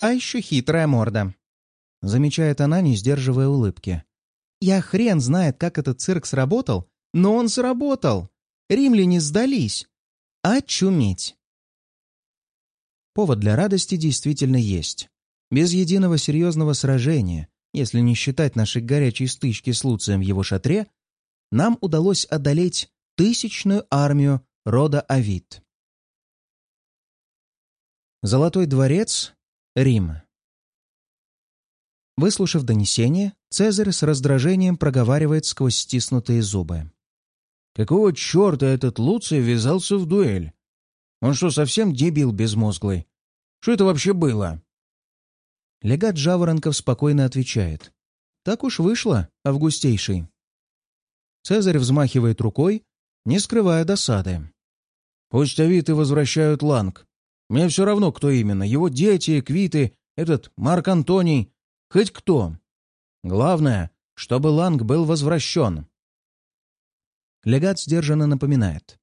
А еще хитрая морда. Замечает она, не сдерживая улыбки. Я хрен знает, как этот цирк сработал, но он сработал. Римляне сдались. Очуметь. Повод для радости действительно есть. Без единого серьезного сражения, если не считать нашей горячей стычки с Луцием в его шатре, нам удалось одолеть тысячную армию рода Авид. Золотой дворец, Рим. Выслушав донесение, Цезарь с раздражением проговаривает сквозь стиснутые зубы. «Какого черта этот Луций ввязался в дуэль? Он что, совсем дебил безмозглый? Что это вообще было?» Легат Жаворонков спокойно отвечает. «Так уж вышло, августейший». Цезарь взмахивает рукой, не скрывая досады. «Пусть Авиты возвращают Ланг. Мне все равно, кто именно. Его дети, Квиты, этот Марк Антоний, хоть кто. Главное, чтобы Ланг был возвращен». Легат сдержанно напоминает.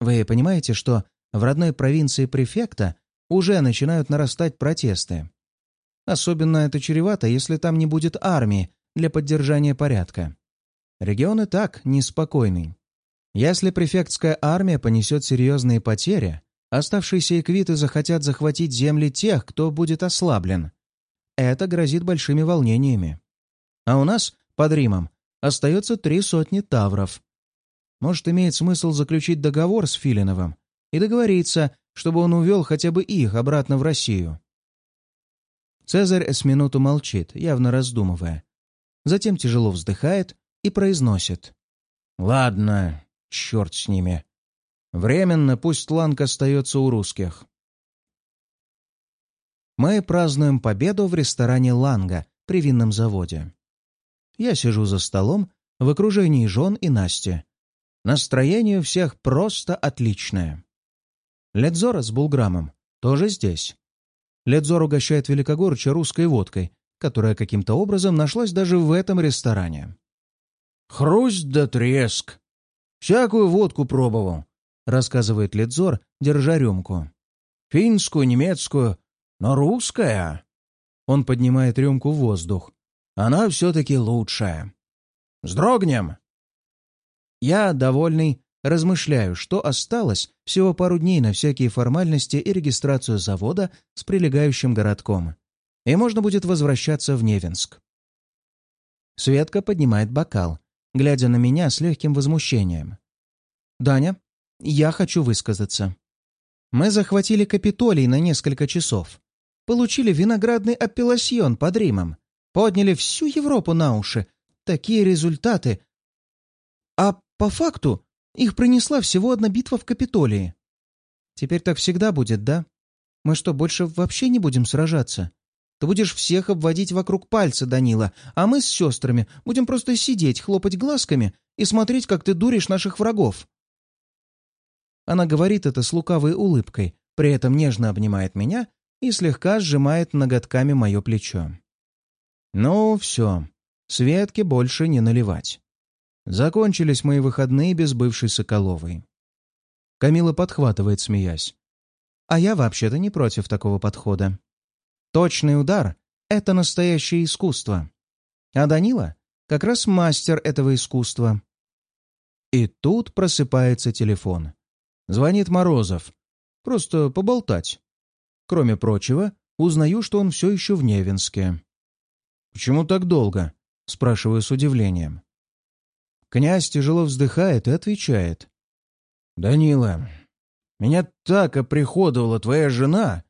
«Вы понимаете, что в родной провинции префекта уже начинают нарастать протесты. Особенно это чревато, если там не будет армии для поддержания порядка. Регион и так неспокойный. Если префектская армия понесет серьезные потери, оставшиеся эквиты захотят захватить земли тех, кто будет ослаблен. Это грозит большими волнениями. А у нас, под Римом, остается три сотни тавров. Может, имеет смысл заключить договор с Филиновым и договориться, чтобы он увел хотя бы их обратно в Россию. Цезарь с минуту молчит, явно раздумывая. Затем тяжело вздыхает и произносит. «Ладно, черт с ними. Временно пусть Ланг остается у русских». Мы празднуем победу в ресторане «Ланга» при винном заводе. Я сижу за столом в окружении жен и Насти. Настроение у всех просто отличное. Ледзора с Булграмом тоже здесь. Ледзор угощает Великогорча русской водкой, которая каким-то образом нашлась даже в этом ресторане. «Хрусть да треск! Всякую водку пробовал», — рассказывает Ледзор, держа рюмку. «Финскую, немецкую, но русская!» Он поднимает рюмку в воздух. «Она все-таки лучшая. Сдрогнем!» Я, довольный, размышляю, что осталось всего пару дней на всякие формальности и регистрацию завода с прилегающим городком, и можно будет возвращаться в Невинск. Светка поднимает бокал, глядя на меня с легким возмущением. «Даня, я хочу высказаться. Мы захватили Капитолий на несколько часов, получили виноградный апелласьон под Римом, подняли всю Европу на уши. Такие результаты. А по факту их принесла всего одна битва в Капитолии. Теперь так всегда будет, да? Мы что, больше вообще не будем сражаться? Ты будешь всех обводить вокруг пальца, Данила, а мы с сестрами будем просто сидеть, хлопать глазками и смотреть, как ты дуришь наших врагов. Она говорит это с лукавой улыбкой, при этом нежно обнимает меня и слегка сжимает ноготками мое плечо. Ну, все, Светке больше не наливать. Закончились мои выходные без бывшей Соколовой. Камила подхватывает, смеясь. А я вообще-то не против такого подхода. Точный удар — это настоящее искусство. А Данила как раз мастер этого искусства. И тут просыпается телефон. Звонит Морозов. Просто поболтать. Кроме прочего, узнаю, что он все еще в Невинске. «Почему так долго?» — спрашиваю с удивлением. Князь тяжело вздыхает и отвечает. «Данила, меня так оприходовала твоя жена,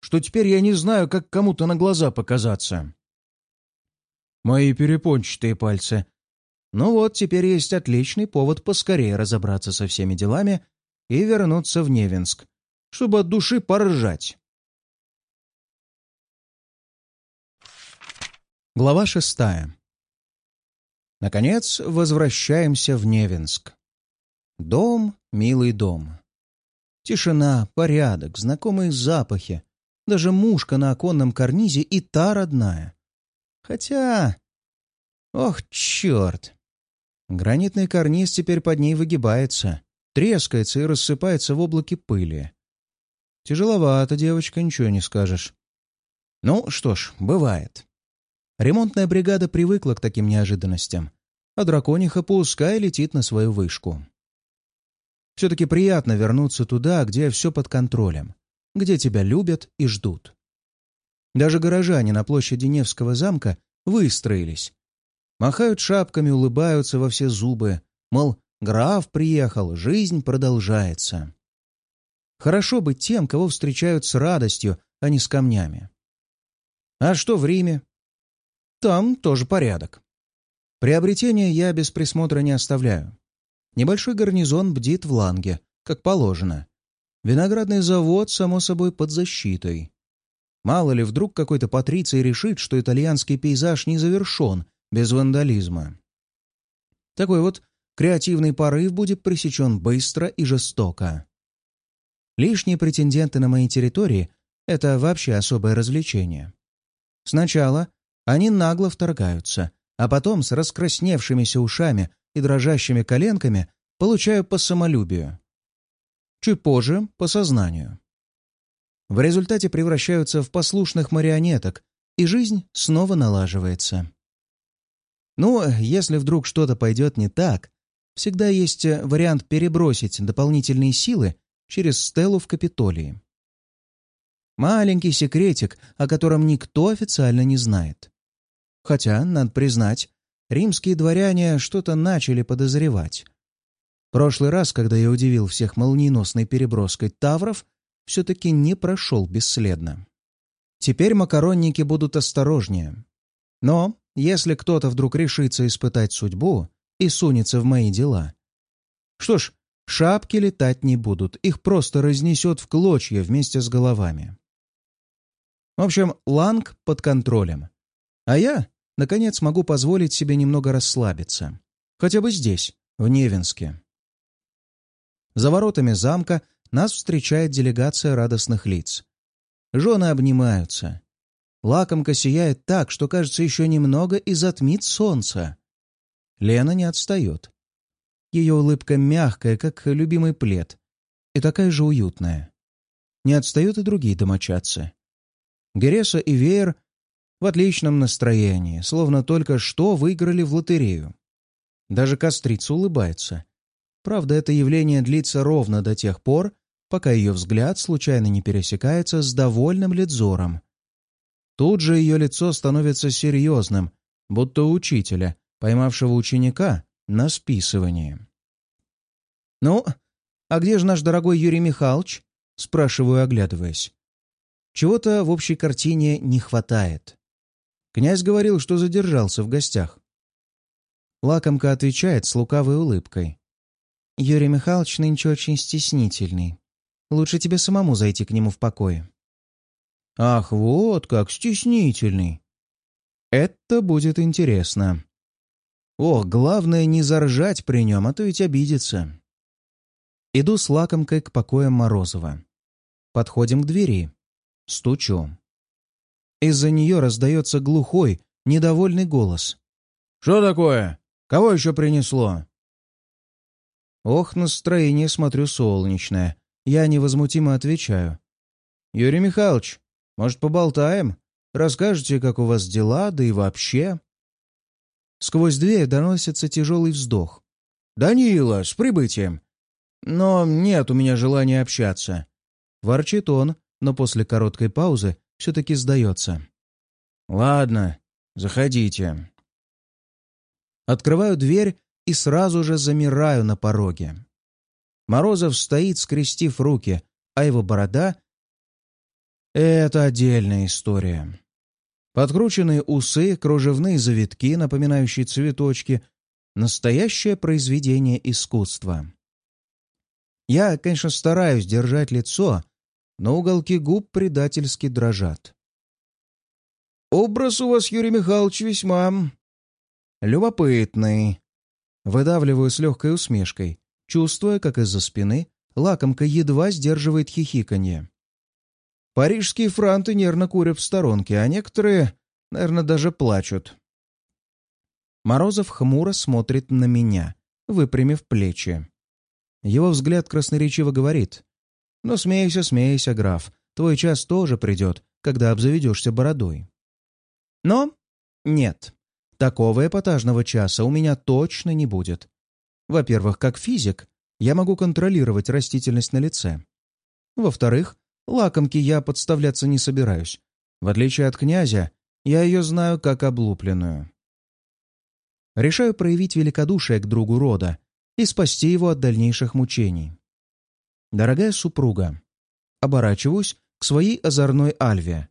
что теперь я не знаю, как кому-то на глаза показаться». Мои перепончатые пальцы. Ну вот, теперь есть отличный повод поскорее разобраться со всеми делами и вернуться в Невинск, чтобы от души поржать. Глава шестая. Наконец, возвращаемся в Невинск. Дом, милый дом. Тишина, порядок, знакомые запахи. Даже мушка на оконном карнизе и та родная. Хотя... Ох, черт! Гранитный карниз теперь под ней выгибается, трескается и рассыпается в облаке пыли. Тяжеловато, девочка, ничего не скажешь. Ну что ж, бывает. Ремонтная бригада привыкла к таким неожиданностям, а дракониха пускай летит на свою вышку. Все-таки приятно вернуться туда, где все под контролем, где тебя любят и ждут. Даже горожане на площади Невского замка выстроились. Махают шапками, улыбаются во все зубы, мол, граф приехал, жизнь продолжается. Хорошо быть тем, кого встречают с радостью, а не с камнями. А что в Риме? Там тоже порядок. Приобретение я без присмотра не оставляю. Небольшой гарнизон бдит в Ланге, как положено. Виноградный завод, само собой, под защитой. Мало ли, вдруг какой-то патриций решит, что итальянский пейзаж не завершен без вандализма. Такой вот креативный порыв будет пресечен быстро и жестоко. Лишние претенденты на моей территории — это вообще особое развлечение. Сначала они нагло вторгаются, а потом с раскрасневшимися ушами и дрожащими коленками получаю по самолюбию. Чуть позже — по сознанию. В результате превращаются в послушных марионеток, и жизнь снова налаживается. Ну, если вдруг что-то пойдет не так, всегда есть э, вариант перебросить дополнительные силы через стелу в Капитолии. Маленький секретик, о котором никто официально не знает. Хотя, надо признать, римские дворяне что-то начали подозревать. Прошлый раз, когда я удивил всех молниеносной переброской тавров, все-таки не прошел бесследно. Теперь макаронники будут осторожнее. Но если кто-то вдруг решится испытать судьбу и сунется в мои дела, что ж, шапки летать не будут, их просто разнесет в клочья вместе с головами. В общем, ланг под контролем. А я наконец могу позволить себе немного расслабиться. Хотя бы здесь, в Невинске. За воротами замка нас встречает делегация радостных лиц. Жены обнимаются. Лакомка сияет так, что, кажется, еще немного и затмит солнце. Лена не отстает. Ее улыбка мягкая, как любимый плед, и такая же уютная. Не отстают и другие домочадцы. Гереса и Веер в отличном настроении, словно только что выиграли в лотерею. Даже кострица улыбается. Правда, это явление длится ровно до тех пор, пока ее взгляд случайно не пересекается с довольным Лидзором. Тут же ее лицо становится серьезным, будто учителя, поймавшего ученика на списывании. «Ну, а где же наш дорогой Юрий Михайлович?» — спрашиваю, оглядываясь. Чего-то в общей картине не хватает. Князь говорил, что задержался в гостях. Лакомка отвечает с лукавой улыбкой. «Юрий Михайлович нынче очень стеснительный. Лучше тебе самому зайти к нему в покое». «Ах, вот как стеснительный!» «Это будет интересно. Ох, главное не заржать при нем, а то ведь обидится». Иду с лакомкой к покоям Морозова. Подходим к двери. Стучу. Из-за нее раздается глухой, недовольный голос. «Что такое? Кого еще принесло?» Ох, настроение, смотрю, солнечное. Я невозмутимо отвечаю. «Юрий Михайлович, может, поболтаем? Расскажете, как у вас дела, да и вообще?» Сквозь дверь доносится тяжелый вздох. «Данила, с прибытием!» «Но нет у меня желания общаться». Ворчит он, но после короткой паузы все-таки сдается. «Ладно, заходите». Открываю дверь и сразу же замираю на пороге. Морозов стоит, скрестив руки, а его борода — это отдельная история. Подкрученные усы, кружевные завитки, напоминающие цветочки — настоящее произведение искусства. Я, конечно, стараюсь держать лицо, но уголки губ предательски дрожат. «Образ у вас, Юрий Михайлович, весьма любопытный», выдавливаю с легкой усмешкой, чувствуя, как из-за спины лакомка едва сдерживает хихиканье. Парижские франты нервно курят в сторонке, а некоторые, наверное, даже плачут. Морозов хмуро смотрит на меня, выпрямив плечи. Его взгляд красноречиво говорит. «Ну, смейся, смейся, граф. Твой час тоже придет, когда обзаведешься бородой. Но нет, такого эпатажного часа у меня точно не будет. Во-первых, как физик, я могу контролировать растительность на лице. Во-вторых, лакомки я подставляться не собираюсь. В отличие от князя, я ее знаю как облупленную. Решаю проявить великодушие к другу рода и спасти его от дальнейших мучений. Дорогая супруга, оборачиваюсь к своей озорной Альве.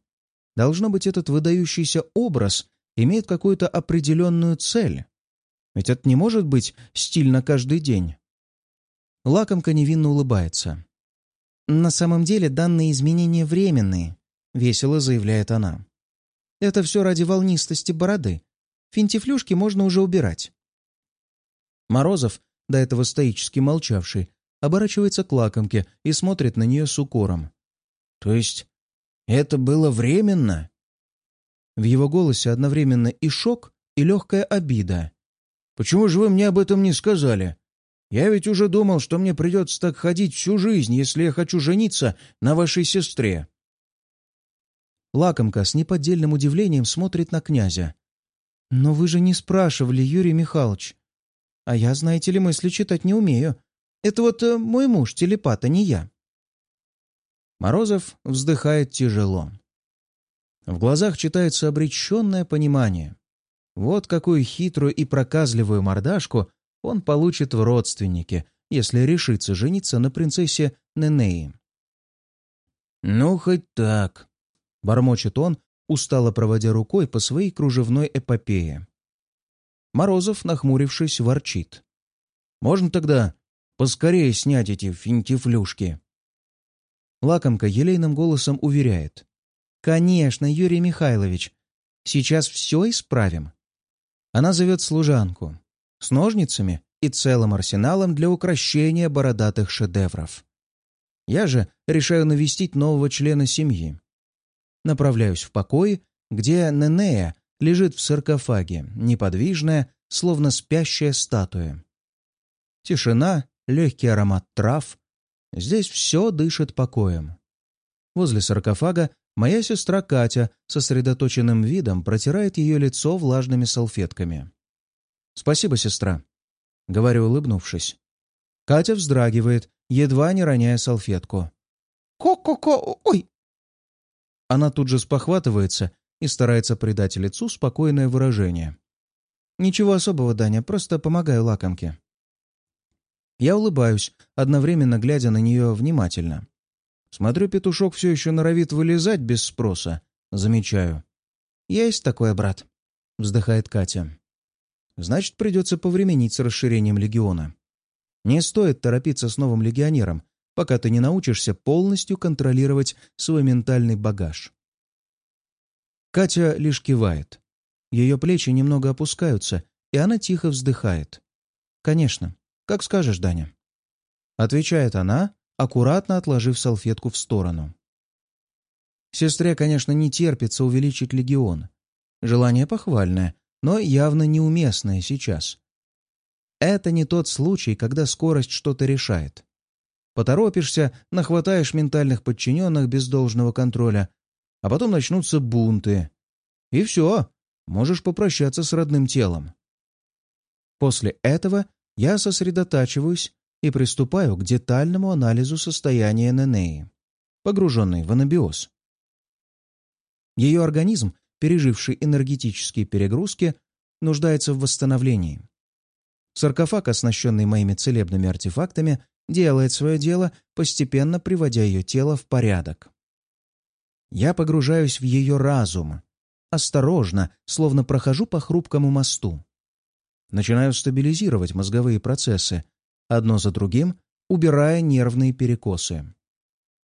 Должно быть, этот выдающийся образ имеет какую-то определенную цель. Ведь это не может быть стильно каждый день. Лакомка невинно улыбается. «На самом деле данные изменения временные», — весело заявляет она. «Это все ради волнистости бороды. Финтифлюшки можно уже убирать». Морозов, до этого стоически молчавший, оборачивается к лакомке и смотрит на нее с укором. «То есть это было временно?» В его голосе одновременно и шок, и легкая обида. «Почему же вы мне об этом не сказали? Я ведь уже думал, что мне придется так ходить всю жизнь, если я хочу жениться на вашей сестре». Лакомка с неподдельным удивлением смотрит на князя. «Но вы же не спрашивали, Юрий Михайлович. А я, знаете ли, мысли читать не умею. Это вот э, мой муж телепат, а не я». Морозов вздыхает тяжело. В глазах читается обреченное понимание. Вот какую хитрую и проказливую мордашку он получит в родственнике, если решится жениться на принцессе Ненеи. «Ну, хоть так», — бормочет он, устало проводя рукой по своей кружевной эпопее. Морозов, нахмурившись, ворчит. «Можно тогда поскорее снять эти финтифлюшки?» Лакомка елейным голосом уверяет. «Конечно, Юрий Михайлович. Сейчас все исправим». Она зовет служанку с ножницами и целым арсеналом для украшения бородатых шедевров. Я же решаю навестить нового члена семьи. Направляюсь в покой, где Ненея лежит в саркофаге, неподвижная, словно спящая статуя. Тишина, легкий аромат трав. Здесь все дышит покоем. Возле саркофага моя сестра Катя сосредоточенным видом протирает ее лицо влажными салфетками. «Спасибо, сестра», — говорю, улыбнувшись. Катя вздрагивает, едва не роняя салфетку. «Ко-ко-ко! Ой!» Она тут же спохватывается и старается придать лицу спокойное выражение. «Ничего особого, Даня, просто помогаю лакомке». Я улыбаюсь, одновременно глядя на нее внимательно. Смотрю, петушок все еще норовит вылезать без спроса. Замечаю. «Есть такое, брат», — вздыхает Катя. Значит, придется повременить с расширением легиона. Не стоит торопиться с новым легионером, пока ты не научишься полностью контролировать свой ментальный багаж. Катя лишь кивает. Ее плечи немного опускаются, и она тихо вздыхает. «Конечно. Как скажешь, Даня». Отвечает она, аккуратно отложив салфетку в сторону. Сестре, конечно, не терпится увеличить легион. Желание похвальное, но явно неуместное сейчас. Это не тот случай, когда скорость что-то решает. Поторопишься, нахватаешь ментальных подчиненных без должного контроля, а потом начнутся бунты. И все, можешь попрощаться с родным телом. После этого я сосредотачиваюсь и приступаю к детальному анализу состояния Ненеи, погруженной в анабиоз. Ее организм переживший энергетические перегрузки, нуждается в восстановлении. Саркофаг, оснащенный моими целебными артефактами, делает свое дело, постепенно приводя ее тело в порядок. Я погружаюсь в ее разум, осторожно, словно прохожу по хрупкому мосту. Начинаю стабилизировать мозговые процессы, одно за другим, убирая нервные перекосы.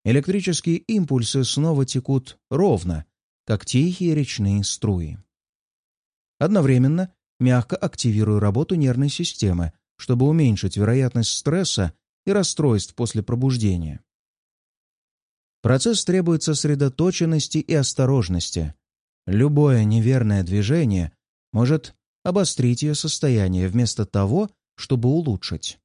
Электрические импульсы снова текут ровно, как тихие речные струи. Одновременно мягко активирую работу нервной системы, чтобы уменьшить вероятность стресса и расстройств после пробуждения. Процесс требует сосредоточенности и осторожности. Любое неверное движение может обострить ее состояние вместо того, чтобы улучшить.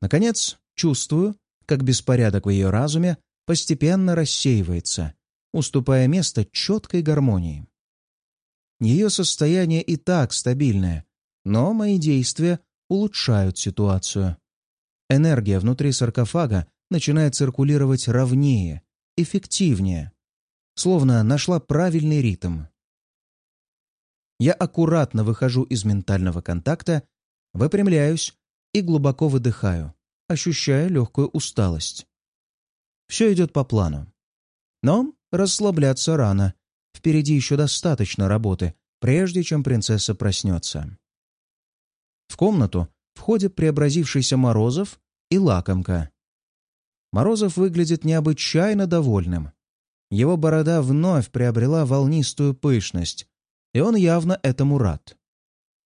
Наконец, чувствую, как беспорядок в ее разуме постепенно рассеивается, уступая место четкой гармонии. Ее состояние и так стабильное, но мои действия улучшают ситуацию. Энергия внутри саркофага начинает циркулировать ровнее, эффективнее, словно нашла правильный ритм. Я аккуратно выхожу из ментального контакта, выпрямляюсь и глубоко выдыхаю, ощущая легкую усталость. Все идет по плану. Но расслабляться рано. Впереди еще достаточно работы, прежде чем принцесса проснется. В комнату входит преобразившийся Морозов и лакомка. Морозов выглядит необычайно довольным. Его борода вновь приобрела волнистую пышность, и он явно этому рад.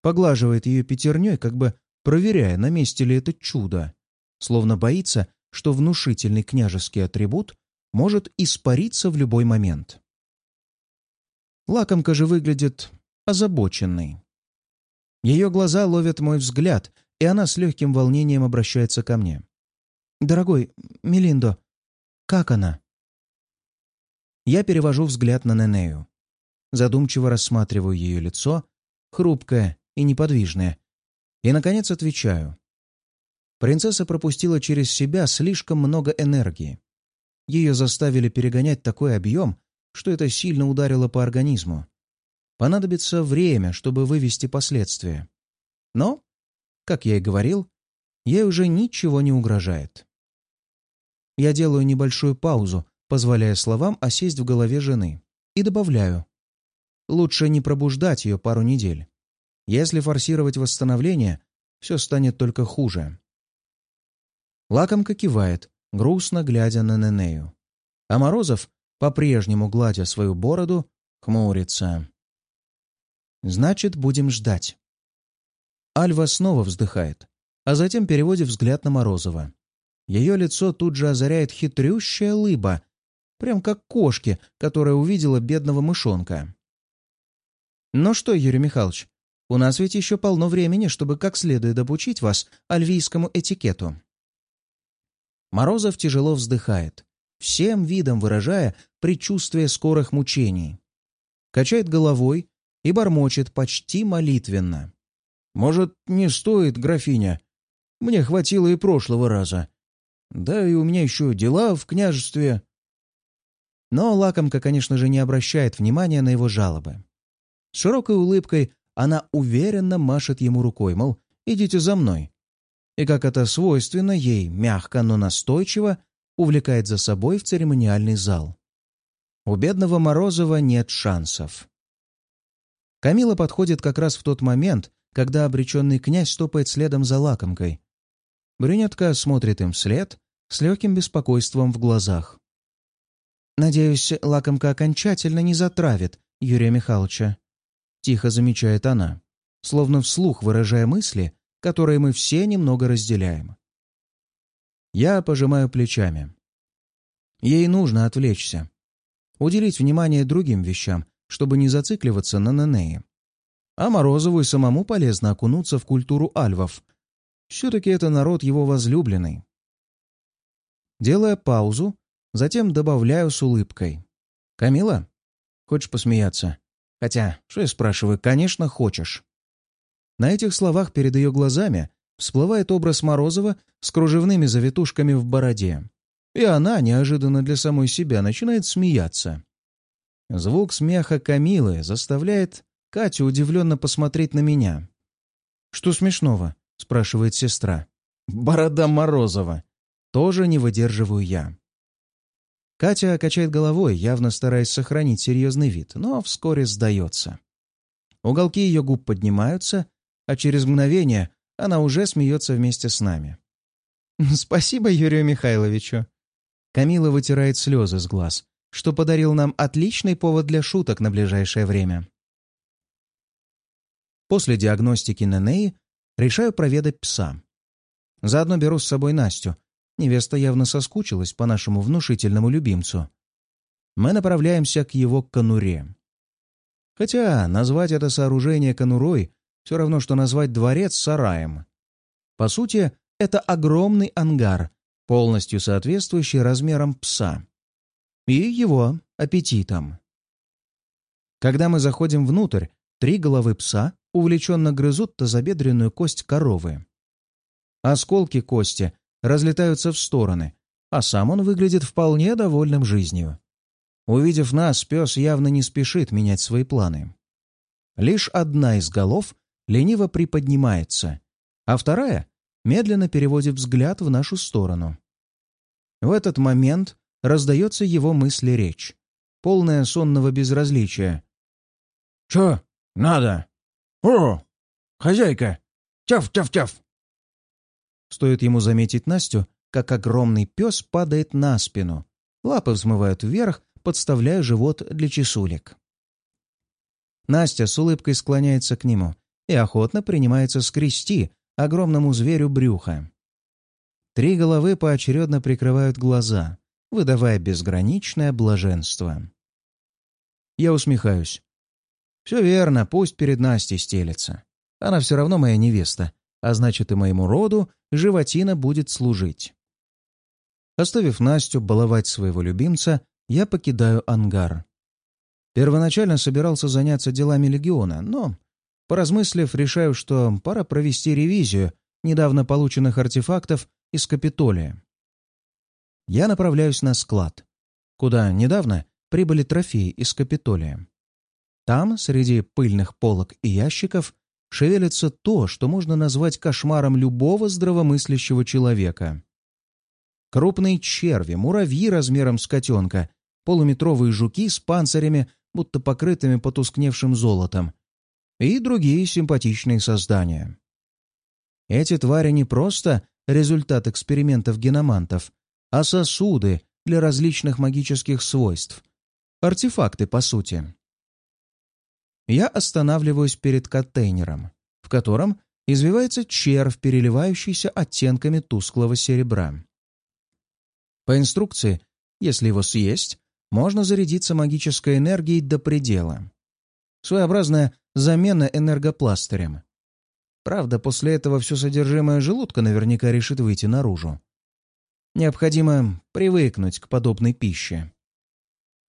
Поглаживает ее пятерней, как бы проверяя, на месте ли это чудо, словно боится, что внушительный княжеский атрибут может испариться в любой момент. Лакомка же выглядит озабоченной. Ее глаза ловят мой взгляд, и она с легким волнением обращается ко мне. «Дорогой, Мелиндо, как она?» Я перевожу взгляд на Ненею. Задумчиво рассматриваю ее лицо, хрупкое и неподвижное, и, наконец, отвечаю. Принцесса пропустила через себя слишком много энергии. Ее заставили перегонять такой объем, что это сильно ударило по организму. Понадобится время, чтобы вывести последствия. Но, как я и говорил, ей уже ничего не угрожает. Я делаю небольшую паузу, позволяя словам осесть в голове жены. И добавляю. Лучше не пробуждать ее пару недель. Если форсировать восстановление, все станет только хуже. Лакомка кивает, грустно глядя на Ненею. А Морозов, по-прежнему гладя свою бороду, хмурится. «Значит, будем ждать». Альва снова вздыхает, а затем переводит взгляд на Морозова. Ее лицо тут же озаряет хитрющая лыба, Прям как кошки, которая увидела бедного мышонка. «Ну что, Юрий Михайлович, у нас ведь еще полно времени, чтобы как следует обучить вас альвийскому этикету». Морозов тяжело вздыхает, всем видом выражая предчувствие скорых мучений. Качает головой и бормочет почти молитвенно. «Может, не стоит, графиня? Мне хватило и прошлого раза. Да и у меня еще дела в княжестве». Но лакомка, конечно же, не обращает внимания на его жалобы. С широкой улыбкой она уверенно машет ему рукой, мол, идите за мной. И как это свойственно ей, мягко, но настойчиво, увлекает за собой в церемониальный зал. У бедного Морозова нет шансов. Камила подходит как раз в тот момент, когда обреченный князь стопает следом за лакомкой. Брюнетка смотрит им вслед с легким беспокойством в глазах. «Надеюсь, лакомка окончательно не затравит Юрия Михайловича», — тихо замечает она, словно вслух выражая мысли, которые мы все немного разделяем. Я пожимаю плечами. Ей нужно отвлечься, уделить внимание другим вещам, чтобы не зацикливаться на Ненее. А Морозову и самому полезно окунуться в культуру альвов. Все-таки это народ его возлюбленный. Делая паузу, Затем добавляю с улыбкой. «Камила, хочешь посмеяться?» Хотя, что я спрашиваю, конечно, хочешь. На этих словах перед ее глазами всплывает образ Морозова с кружевными завитушками в бороде. И она, неожиданно для самой себя, начинает смеяться. Звук смеха Камилы заставляет Катю удивленно посмотреть на меня. «Что смешного?» — спрашивает сестра. «Борода Морозова». Тоже не выдерживаю я. Катя качает головой, явно стараясь сохранить серьезный вид, но вскоре сдается. Уголки ее губ поднимаются, а через мгновение она уже смеется вместе с нами. «Спасибо Юрию Михайловичу!» Камила вытирает слезы с глаз, что подарил нам отличный повод для шуток на ближайшее время. После диагностики Ненеи решаю проведать пса. Заодно беру с собой Настю, Невеста явно соскучилась по нашему внушительному любимцу. Мы направляемся к его конуре. Хотя назвать это сооружение конурой все равно, что назвать дворец сараем. По сути, это огромный ангар, полностью соответствующий размерам пса. И его аппетитом. Когда мы заходим внутрь, три головы пса увлеченно грызут тазобедренную кость коровы. Осколки кости разлетаются в стороны, а сам он выглядит вполне довольным жизнью. Увидев нас, пес явно не спешит менять свои планы. Лишь одна из голов лениво приподнимается, а вторая медленно переводит взгляд в нашу сторону. В этот момент раздается его мысли речь, полная сонного безразличия. «Чё надо? О, хозяйка! Тяф-тяф-тяф!» Стоит ему заметить Настю, как огромный пес падает на спину. Лапы взмывают вверх, подставляя живот для чесулек. Настя с улыбкой склоняется к нему и охотно принимается скрести огромному зверю брюха. Три головы поочередно прикрывают глаза, выдавая безграничное блаженство. Я усмехаюсь. Все верно, пусть перед Настей стелется. Она все равно моя невеста, а значит и моему роду животина будет служить. Оставив Настю баловать своего любимца, я покидаю ангар. Первоначально собирался заняться делами легиона, но, поразмыслив, решаю, что пора провести ревизию недавно полученных артефактов из Капитолия. Я направляюсь на склад, куда недавно прибыли трофеи из Капитолия. Там, среди пыльных полок и ящиков, шевелится то, что можно назвать кошмаром любого здравомыслящего человека. Крупные черви, муравьи размером с котенка, полуметровые жуки с панцирями, будто покрытыми потускневшим золотом, и другие симпатичные создания. Эти твари не просто результат экспериментов геномантов, а сосуды для различных магических свойств. Артефакты, по сути. Я останавливаюсь перед контейнером, в котором извивается червь, переливающийся оттенками тусклого серебра. По инструкции, если его съесть, можно зарядиться магической энергией до предела. Своеобразная замена энергопластырем. Правда, после этого все содержимое желудка наверняка решит выйти наружу. Необходимо привыкнуть к подобной пище.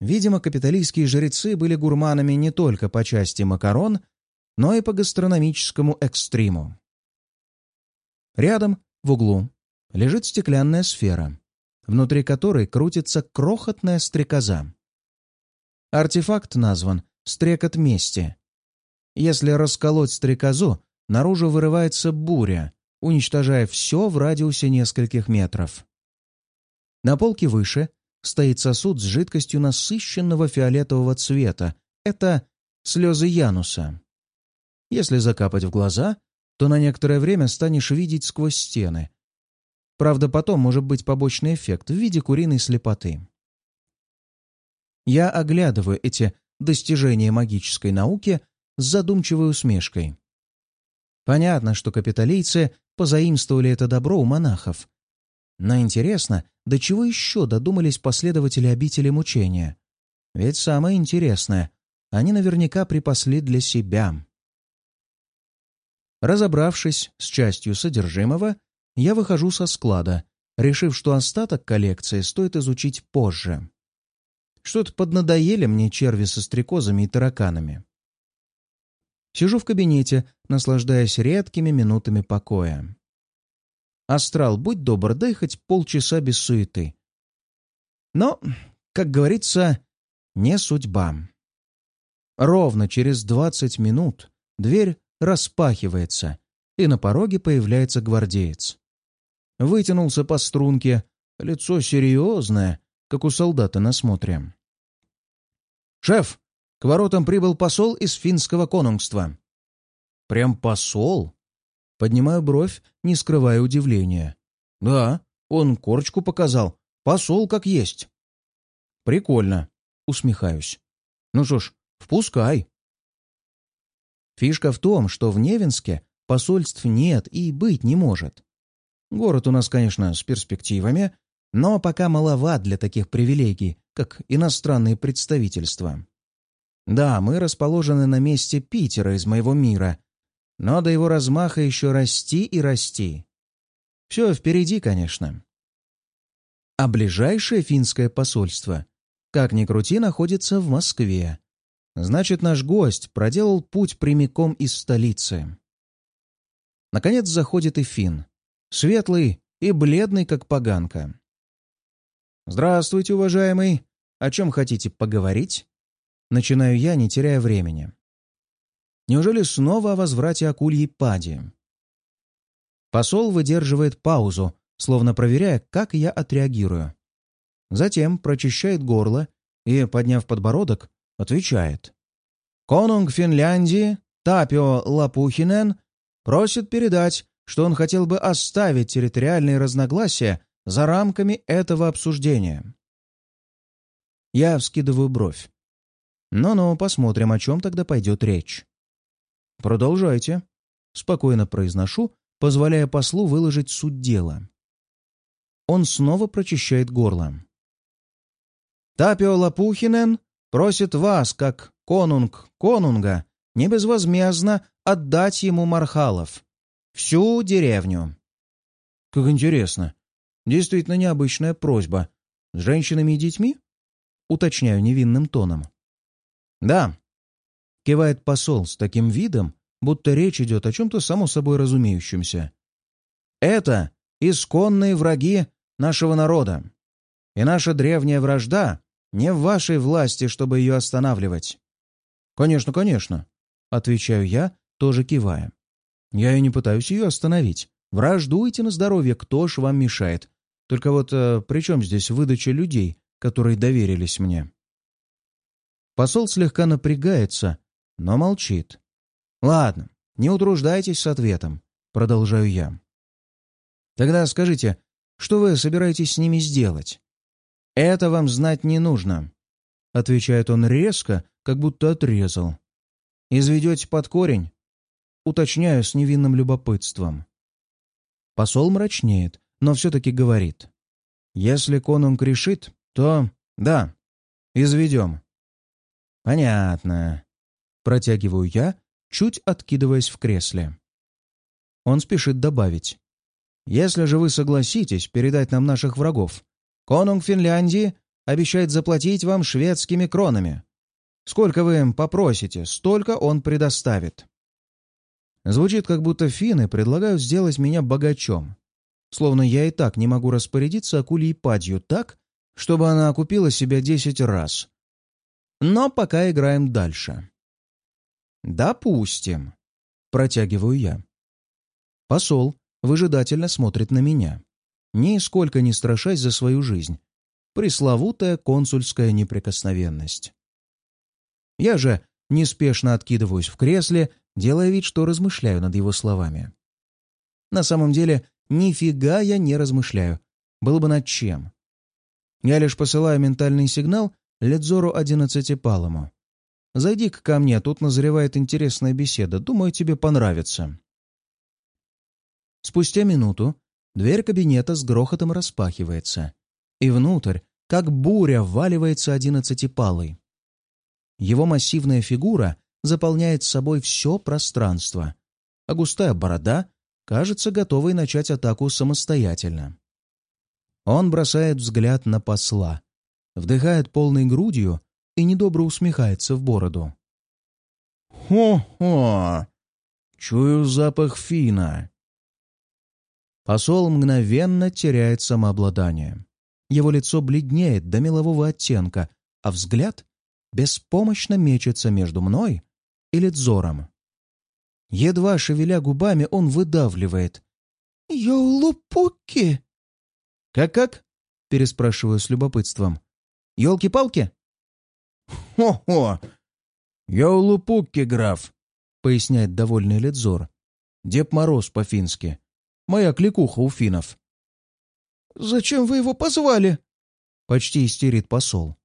Видимо, капиталистские жрецы были гурманами не только по части макарон, но и по гастрономическому экстриму. Рядом, в углу, лежит стеклянная сфера внутри которой крутится крохотная стрекоза. Артефакт назван «Стрекот мести». Если расколоть стрекозу, наружу вырывается буря, уничтожая все в радиусе нескольких метров. На полке выше стоит сосуд с жидкостью насыщенного фиолетового цвета. Это слезы Януса. Если закапать в глаза, то на некоторое время станешь видеть сквозь стены, Правда, потом может быть побочный эффект в виде куриной слепоты. Я оглядываю эти достижения магической науки с задумчивой усмешкой. Понятно, что капиталийцы позаимствовали это добро у монахов. Но интересно, до чего еще додумались последователи обители мучения? Ведь самое интересное, они наверняка припасли для себя. Разобравшись с частью содержимого, я выхожу со склада, решив, что остаток коллекции стоит изучить позже. Что-то поднадоели мне черви со стрекозами и тараканами. Сижу в кабинете, наслаждаясь редкими минутами покоя. Астрал, будь добр, дай хоть полчаса без суеты. Но, как говорится, не судьба. Ровно через двадцать минут дверь распахивается, и на пороге появляется гвардеец вытянулся по струнке, лицо серьезное, как у солдата на смотре. «Шеф, к воротам прибыл посол из финского конунгства». «Прям посол?» Поднимаю бровь, не скрывая удивления. «Да, он корочку показал. Посол как есть». «Прикольно», — усмехаюсь. «Ну что ж, впускай». Фишка в том, что в Невинске посольств нет и быть не может. Город у нас, конечно, с перспективами, но пока маловат для таких привилегий, как иностранные представительства. Да, мы расположены на месте Питера из моего мира, но до его размаха еще расти и расти. Все впереди, конечно. А ближайшее финское посольство, как ни крути, находится в Москве. Значит, наш гость проделал путь прямиком из столицы. Наконец заходит и Финн. Светлый и бледный, как поганка. «Здравствуйте, уважаемый. О чем хотите поговорить?» Начинаю я, не теряя времени. Неужели снова о возврате акульей пади? Посол выдерживает паузу, словно проверяя, как я отреагирую. Затем прочищает горло и, подняв подбородок, отвечает. «Конунг Финляндии Тапио Лапухинен просит передать, что он хотел бы оставить территориальные разногласия за рамками этого обсуждения». Я вскидываю бровь. «Ну-ну, посмотрим, о чем тогда пойдет речь». «Продолжайте», — спокойно произношу, позволяя послу выложить суть дела. Он снова прочищает горло. «Тапио Лапухинен просит вас, как конунг конунга, не безвозмездно отдать ему Мархалов. Всю деревню». «Как интересно. Действительно необычная просьба. С женщинами и детьми?» Уточняю невинным тоном. «Да», — кивает посол с таким видом, будто речь идет о чем-то само собой разумеющемся. «Это исконные враги нашего народа, и наша древняя вражда не в вашей власти, чтобы ее останавливать». «Конечно, конечно», — отвечаю я, тоже кивая. «Я и не пытаюсь ее остановить. Враждуйте на здоровье, кто ж вам мешает. Только вот э, при чем здесь выдача людей, которые доверились мне?» Посол слегка напрягается, но молчит. «Ладно, не утруждайтесь с ответом», — продолжаю я. «Тогда скажите, что вы собираетесь с ними сделать?» «Это вам знать не нужно», — отвечает он резко, как будто отрезал. «Изведете под корень?» Уточняю с невинным любопытством. Посол мрачнеет, но все-таки говорит. «Если конунг решит, то да, изведем». «Понятно», — протягиваю я, чуть откидываясь в кресле. Он спешит добавить. «Если же вы согласитесь передать нам наших врагов, конунг Финляндии обещает заплатить вам шведскими кронами. Сколько вы им попросите, столько он предоставит». Звучит, как будто финны предлагают сделать меня богачом. Словно я и так не могу распорядиться акульей падью так, чтобы она окупила себя десять раз. Но пока играем дальше. «Допустим», — протягиваю я. Посол выжидательно смотрит на меня, нисколько не страшась за свою жизнь. Пресловутая консульская неприкосновенность. Я же неспешно откидываюсь в кресле, делая вид, что размышляю над его словами. На самом деле, нифига я не размышляю. Было бы над чем. Я лишь посылаю ментальный сигнал Ледзору Одиннадцатипалому. Зайди-ка ко мне, тут назревает интересная беседа. Думаю, тебе понравится». Спустя минуту дверь кабинета с грохотом распахивается, и внутрь, как буря, вваливается одиннадцатипалый. Его массивная фигура заполняет собой все пространство, а густая борода кажется готовой начать атаку самостоятельно. Он бросает взгляд на посла, вдыхает полной грудью и недобро усмехается в бороду. «Хо-хо! Чую запах фина!» Посол мгновенно теряет самообладание. Его лицо бледнеет до мелового оттенка, а взгляд беспомощно мечется между мной и Лидзором. Едва шевеля губами, он выдавливает. «Йоулупуки!» «Как-как?» — переспрашиваю с любопытством. «Елки-палки?» «Хо-хо! Я у Лупукки, граф!» — поясняет довольный Ледзор. «Дед Мороз по-фински. Моя кликуха у финнов». «Зачем вы его позвали?» — почти истерит посол.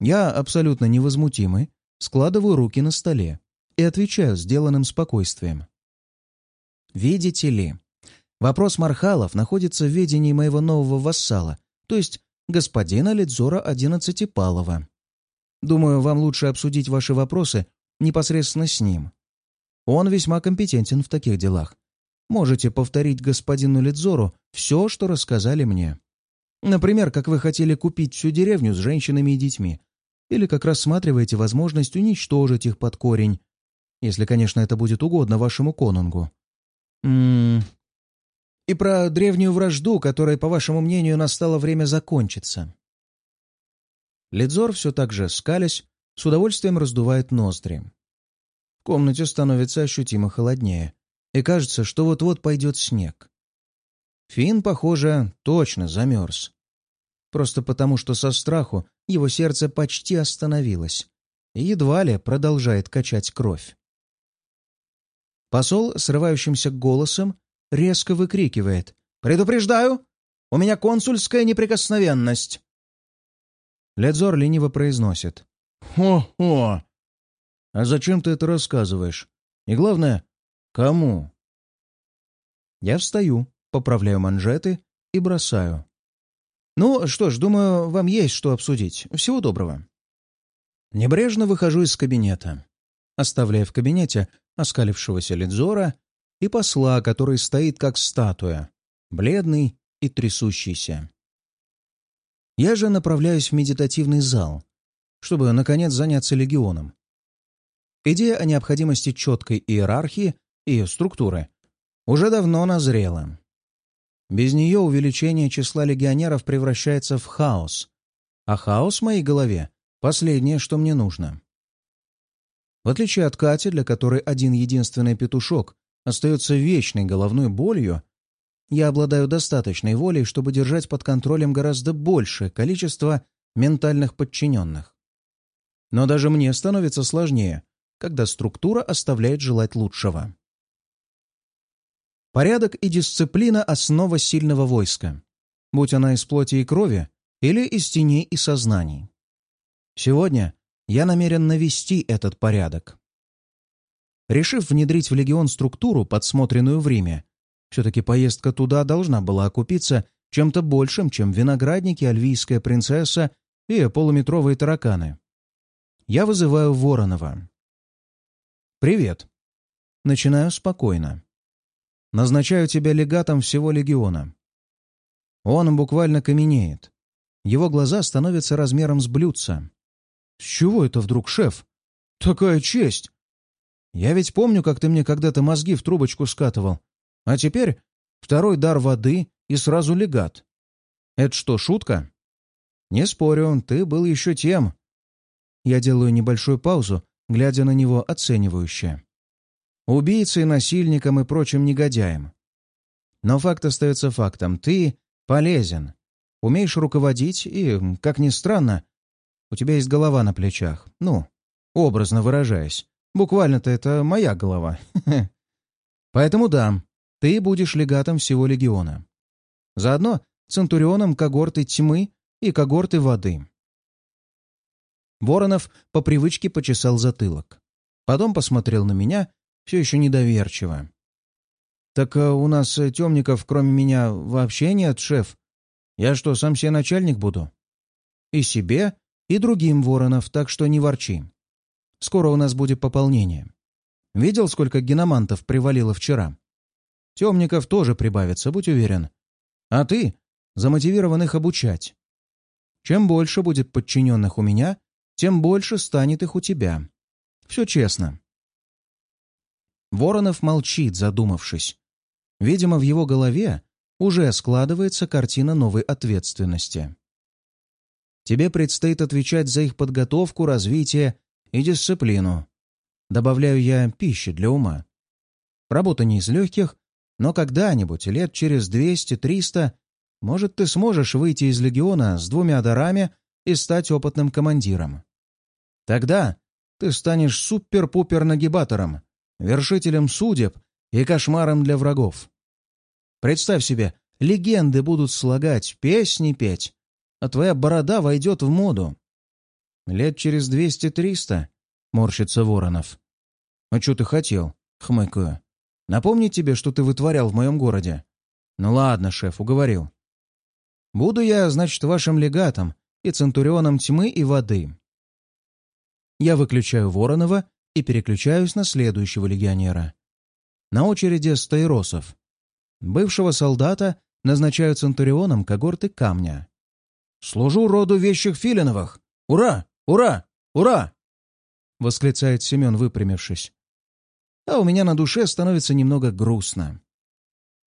Я абсолютно невозмутимый, складываю руки на столе и отвечаю сделанным спокойствием. «Видите ли, вопрос Мархалов находится в ведении моего нового вассала, то есть господина Ледзора Одиннадцатипалова. Думаю, вам лучше обсудить ваши вопросы непосредственно с ним. Он весьма компетентен в таких делах. Можете повторить господину Лидзору все, что рассказали мне. Например, как вы хотели купить всю деревню с женщинами и детьми. Или как рассматриваете возможность уничтожить их под корень. Если, конечно, это будет угодно вашему конунгу. М -м -м. И про древнюю вражду, которая, по вашему мнению, настало время закончиться. Ледзор все так же скалясь, с удовольствием раздувает ноздри. В комнате становится ощутимо холоднее, и кажется, что вот-вот пойдет снег. Финн, похоже, точно замерз. Просто потому, что со страху его сердце почти остановилось и едва ли продолжает качать кровь. Посол срывающимся голосом резко выкрикивает «Предупреждаю! У меня консульская неприкосновенность!» Ледзор лениво произносит «Хо-хо! А зачем ты это рассказываешь? И главное, кому?» Я встаю, поправляю манжеты и бросаю. «Ну что ж, думаю, вам есть что обсудить. Всего доброго». Небрежно выхожу из кабинета, оставляя в кабинете оскалившегося Лидзора и посла, который стоит как статуя, бледный и трясущийся. Я же направляюсь в медитативный зал, чтобы, наконец, заняться легионом. Идея о необходимости четкой иерархии и структуры уже давно назрела. Без нее увеличение числа легионеров превращается в хаос, а хаос в моей голове — последнее, что мне нужно. В отличие от Кати, для которой один единственный петушок остается вечной головной болью, я обладаю достаточной волей, чтобы держать под контролем гораздо большее количество ментальных подчиненных. Но даже мне становится сложнее, когда структура оставляет желать лучшего. Порядок и дисциплина — основа сильного войска, будь она из плоти и крови или из теней и сознаний. Сегодня я намерен навести этот порядок. Решив внедрить в легион структуру, подсмотренную в Риме, все-таки поездка туда должна была окупиться чем-то большим, чем виноградники, альвийская принцесса и полуметровые тараканы. Я вызываю Воронова. «Привет». Начинаю спокойно. Назначаю тебя легатом всего легиона. Он буквально каменеет. Его глаза становятся размером с блюдца. «С чего это вдруг, шеф? Такая честь! Я ведь помню, как ты мне когда-то мозги в трубочку скатывал. А теперь второй дар воды и сразу легат. Это что, шутка? Не спорю, ты был еще тем. Я делаю небольшую паузу, глядя на него оценивающе. Убийцей, насильником и прочим негодяем. Но факт остается фактом. Ты полезен. Умеешь руководить и, как ни странно, у тебя есть голова на плечах. Ну, образно выражаясь. Буквально-то это моя голова. Поэтому да, ты будешь легатом всего легиона. Заодно центурионом когорты тьмы и когорты воды. Воронов по привычке почесал затылок. Потом посмотрел на меня, все еще недоверчиво. «Так а у нас э, темников, кроме меня, вообще нет, шеф? Я что, сам себе начальник буду?» «И себе, и другим воронов, так что не ворчи. Скоро у нас будет пополнение. Видел, сколько геномантов привалило вчера? Темников тоже прибавится, будь уверен. А ты замотивирован их обучать. Чем больше будет подчиненных у меня, тем больше станет их у тебя. Все честно. Воронов молчит, задумавшись. Видимо, в его голове уже складывается картина новой ответственности. Тебе предстоит отвечать за их подготовку, развитие и дисциплину. Добавляю я пищи для ума. Работа не из легких, но когда-нибудь, лет через двести-триста, может, ты сможешь выйти из легиона с двумя дарами и стать опытным командиром. Тогда ты станешь супер-пупер-нагибатором, вершителем судеб и кошмаром для врагов. Представь себе, легенды будут слагать, песни петь, а твоя борода войдет в моду. Лет через двести-триста, морщится Воронов. А что ты хотел? Хмыкаю. Напомнить тебе, что ты вытворял в моем городе? Ну ладно, шеф, уговорил. Буду я, значит, вашим легатом и центурионом тьмы и воды. Я выключаю Воронова и переключаюсь на следующего легионера. На очереди Стаиросов. Бывшего солдата назначают центурионом когорты камня. «Служу роду вещих Филиновых! Ура! Ура! Ура!» — восклицает Семен, выпрямившись. А у меня на душе становится немного грустно.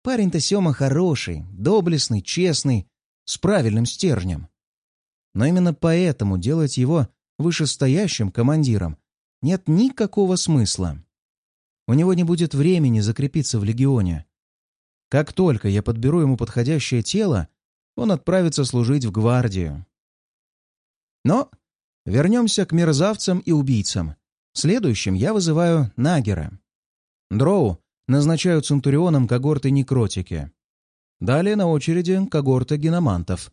Парень-то Сема хороший, доблестный, честный, с правильным стержнем. Но именно поэтому делать его вышестоящим командиром нет никакого смысла. У него не будет времени закрепиться в легионе. Как только я подберу ему подходящее тело, он отправится служить в гвардию. Но вернемся к мерзавцам и убийцам. Следующим я вызываю Нагера. Дроу назначают центурионом когорты некротики. Далее на очереди когорта геномантов.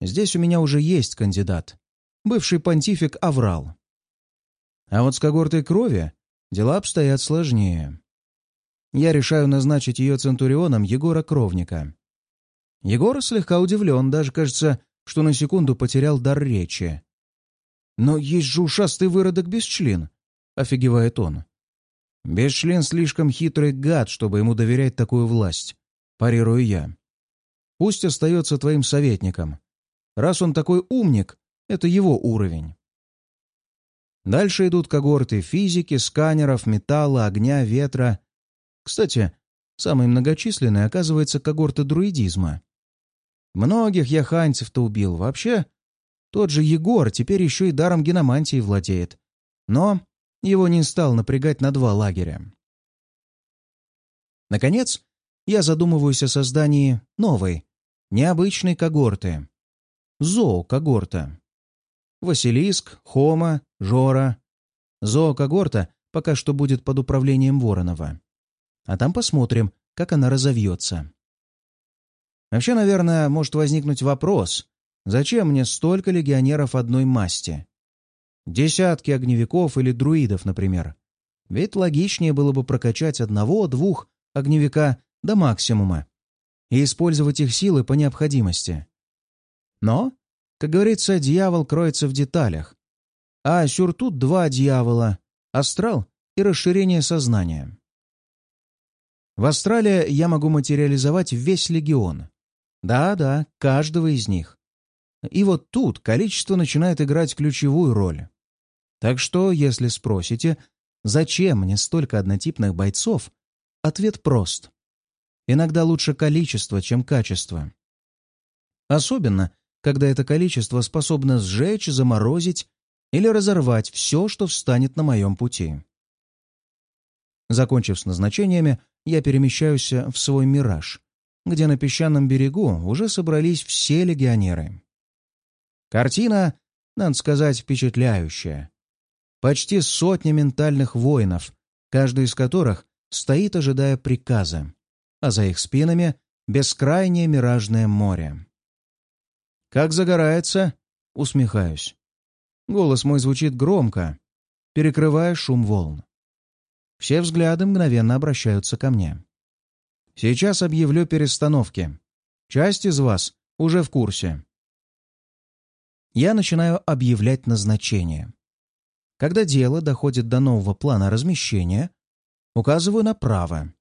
Здесь у меня уже есть кандидат. Бывший понтифик Аврал. А вот с когортой крови дела обстоят сложнее. Я решаю назначить ее центурионом Егора Кровника. Егор слегка удивлен, даже кажется, что на секунду потерял дар речи. «Но есть же ушастый выродок без член», — офигевает он. «Бесчлен слишком хитрый гад, чтобы ему доверять такую власть», — парирую я. «Пусть остается твоим советником. Раз он такой умник, это его уровень». Дальше идут когорты физики, сканеров, металла, огня, ветра. Кстати, самой многочисленной оказывается когорта друидизма. Многих я ханьцев-то убил. Вообще, тот же Егор теперь еще и даром геномантии владеет. Но его не стал напрягать на два лагеря. Наконец, я задумываюсь о создании новой, необычной когорты. Зоо-когорта. Василиск, Хома, Жора. Зоокогорта пока что будет под управлением Воронова. А там посмотрим, как она разовьется. Вообще, наверное, может возникнуть вопрос, зачем мне столько легионеров одной масти? Десятки огневиков или друидов, например. Ведь логичнее было бы прокачать одного-двух огневика до максимума и использовать их силы по необходимости. Но как говорится, дьявол кроется в деталях. А сюртут два дьявола — астрал и расширение сознания. В астрале я могу материализовать весь легион. Да-да, каждого из них. И вот тут количество начинает играть ключевую роль. Так что, если спросите, зачем мне столько однотипных бойцов, ответ прост. Иногда лучше количество, чем качество. Особенно, когда это количество способно сжечь, заморозить или разорвать все, что встанет на моем пути. Закончив с назначениями, я перемещаюсь в свой «Мираж», где на песчаном берегу уже собрались все легионеры. Картина, надо сказать, впечатляющая. Почти сотня ментальных воинов, каждый из которых стоит, ожидая приказа, а за их спинами — бескрайнее миражное море. «Как загорается?» — усмехаюсь. Голос мой звучит громко, перекрывая шум волн. Все взгляды мгновенно обращаются ко мне. Сейчас объявлю перестановки. Часть из вас уже в курсе. Я начинаю объявлять назначение. Когда дело доходит до нового плана размещения, указываю направо.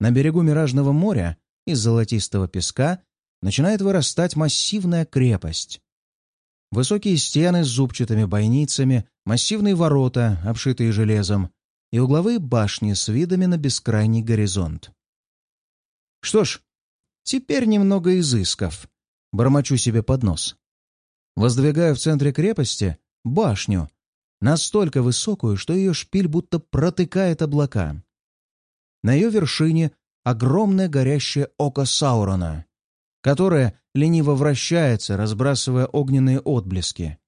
На берегу Миражного моря из золотистого песка начинает вырастать массивная крепость. Высокие стены с зубчатыми бойницами, массивные ворота, обшитые железом, и угловые башни с видами на бескрайний горизонт. Что ж, теперь немного изысков. Бормочу себе под нос. Воздвигаю в центре крепости башню, настолько высокую, что ее шпиль будто протыкает облака. На ее вершине огромное горящее око Саурона которая лениво вращается, разбрасывая огненные отблески.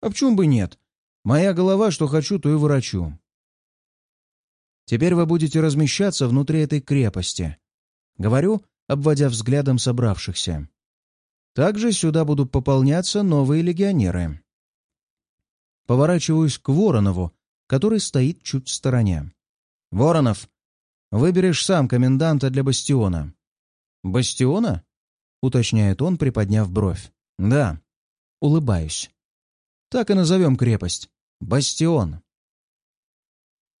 А почему бы нет? Моя голова, что хочу, то и ворочу. Теперь вы будете размещаться внутри этой крепости. Говорю, обводя взглядом собравшихся. Также сюда будут пополняться новые легионеры. Поворачиваюсь к Воронову, который стоит чуть в стороне. «Воронов, выберешь сам коменданта для бастиона». «Бастиона?» уточняет он, приподняв бровь. «Да». Улыбаюсь. «Так и назовем крепость. Бастион».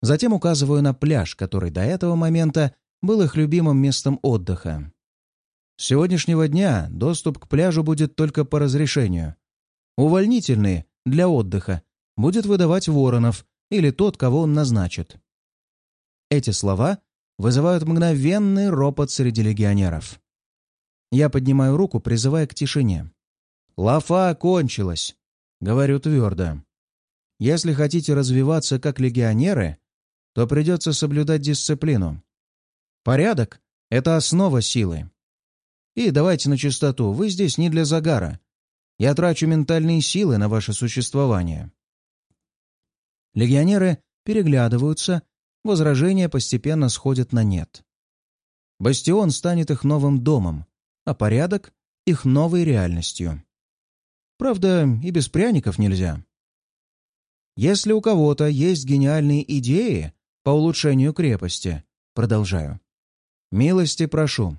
Затем указываю на пляж, который до этого момента был их любимым местом отдыха. С сегодняшнего дня доступ к пляжу будет только по разрешению. Увольнительные для отдыха будет выдавать Воронов или тот, кого он назначит. Эти слова вызывают мгновенный ропот среди легионеров. Я поднимаю руку, призывая к тишине. «Лафа кончилась», — говорю твердо. «Если хотите развиваться как легионеры, то придется соблюдать дисциплину. Порядок — это основа силы. И давайте на чистоту, вы здесь не для загара. Я трачу ментальные силы на ваше существование». Легионеры переглядываются, возражения постепенно сходят на нет. Бастион станет их новым домом, а порядок — их новой реальностью. Правда, и без пряников нельзя. Если у кого-то есть гениальные идеи по улучшению крепости, продолжаю. Милости прошу.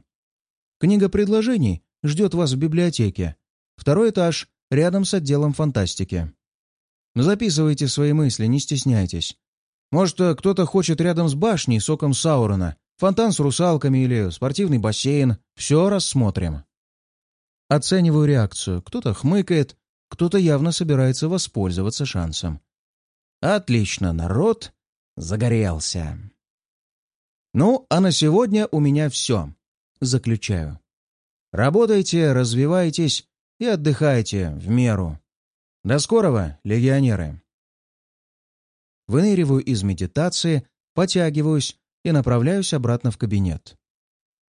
Книга предложений ждет вас в библиотеке. Второй этаж, рядом с отделом фантастики. Записывайте свои мысли, не стесняйтесь. Может, кто-то хочет рядом с башней соком Саурона, фонтан с русалками или спортивный бассейн. Все рассмотрим. Оцениваю реакцию. Кто-то хмыкает, кто-то явно собирается воспользоваться шансом. Отлично, народ загорелся. Ну, а на сегодня у меня все. Заключаю. Работайте, развивайтесь и отдыхайте в меру. До скорого, легионеры. Выныриваю из медитации, потягиваюсь и направляюсь обратно в кабинет.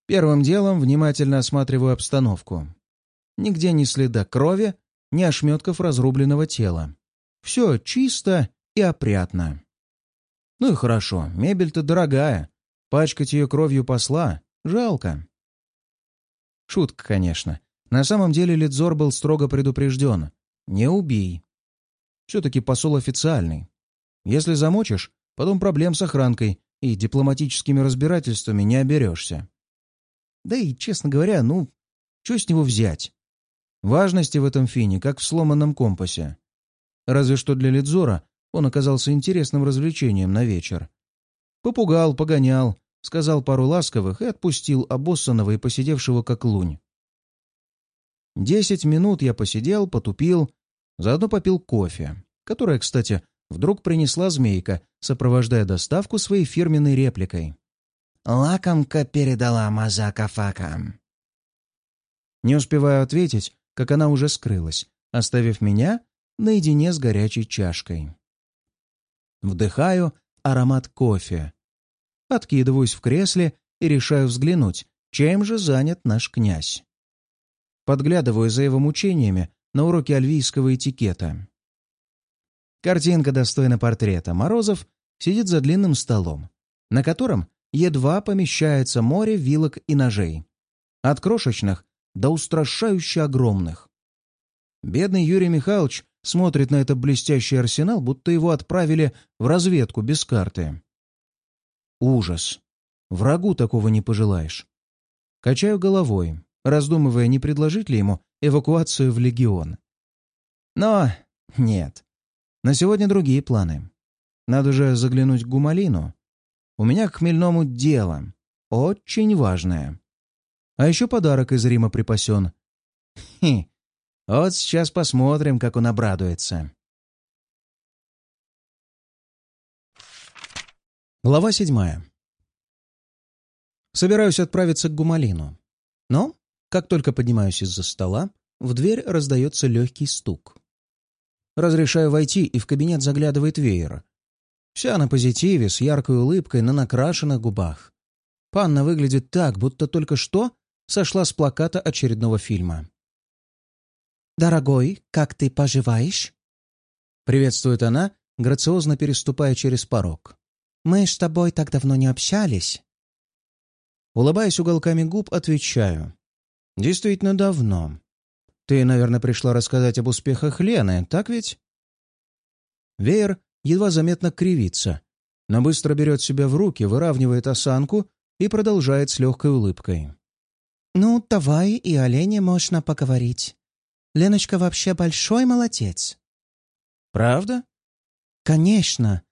Первым делом внимательно осматриваю обстановку. Нигде ни следа крови, ни ошметков разрубленного тела. Все чисто и опрятно. Ну и хорошо, мебель-то дорогая. Пачкать ее кровью посла жалко. Шутка, конечно. На самом деле Лидзор был строго предупрежден. Не убей. Все-таки посол официальный. Если замочишь, потом проблем с охранкой и дипломатическими разбирательствами не оберешься. Да и, честно говоря, ну, что с него взять? Важности в этом фине, как в сломанном компасе. Разве что для Лидзора он оказался интересным развлечением на вечер. Попугал, погонял, сказал пару ласковых и отпустил обоссанного и посидевшего как лунь. Десять минут я посидел, потупил, заодно попил кофе, которое, кстати, вдруг принесла змейка, сопровождая доставку своей фирменной репликой. «Лакомка передала Мазака-фака». Не успеваю ответить, как она уже скрылась, оставив меня наедине с горячей чашкой. Вдыхаю аромат кофе. Откидываюсь в кресле и решаю взглянуть, чем же занят наш князь. Подглядываю за его мучениями на уроке альвийского этикета. Картинка достойна портрета. Морозов сидит за длинным столом, на котором едва помещается море вилок и ножей. От крошечных до устрашающе огромных. Бедный Юрий Михайлович смотрит на этот блестящий арсенал, будто его отправили в разведку без карты. Ужас. Врагу такого не пожелаешь. Качаю головой, раздумывая, не предложить ли ему эвакуацию в Легион. Но нет. На сегодня другие планы. Надо же заглянуть к Гумалину. У меня к хмельному дело. Очень важное. А еще подарок из Рима припасен. Хи, вот сейчас посмотрим, как он обрадуется. Глава седьмая. Собираюсь отправиться к Гумалину. Но, как только поднимаюсь из-за стола, в дверь раздается легкий стук. Разрешаю войти, и в кабинет заглядывает веер. Вся на позитиве, с яркой улыбкой на накрашенных губах. Панна выглядит так, будто только что сошла с плаката очередного фильма. «Дорогой, как ты поживаешь?» Приветствует она, грациозно переступая через порог. «Мы с тобой так давно не общались». Улыбаясь уголками губ, отвечаю. «Действительно давно. Ты, наверное, пришла рассказать об успехах Лены, так ведь?» Веер едва заметно кривится, но быстро берет себя в руки, выравнивает осанку и продолжает с легкой улыбкой. «Ну, давай и о Лене можно поговорить. Леночка вообще большой молодец». «Правда?» «Конечно.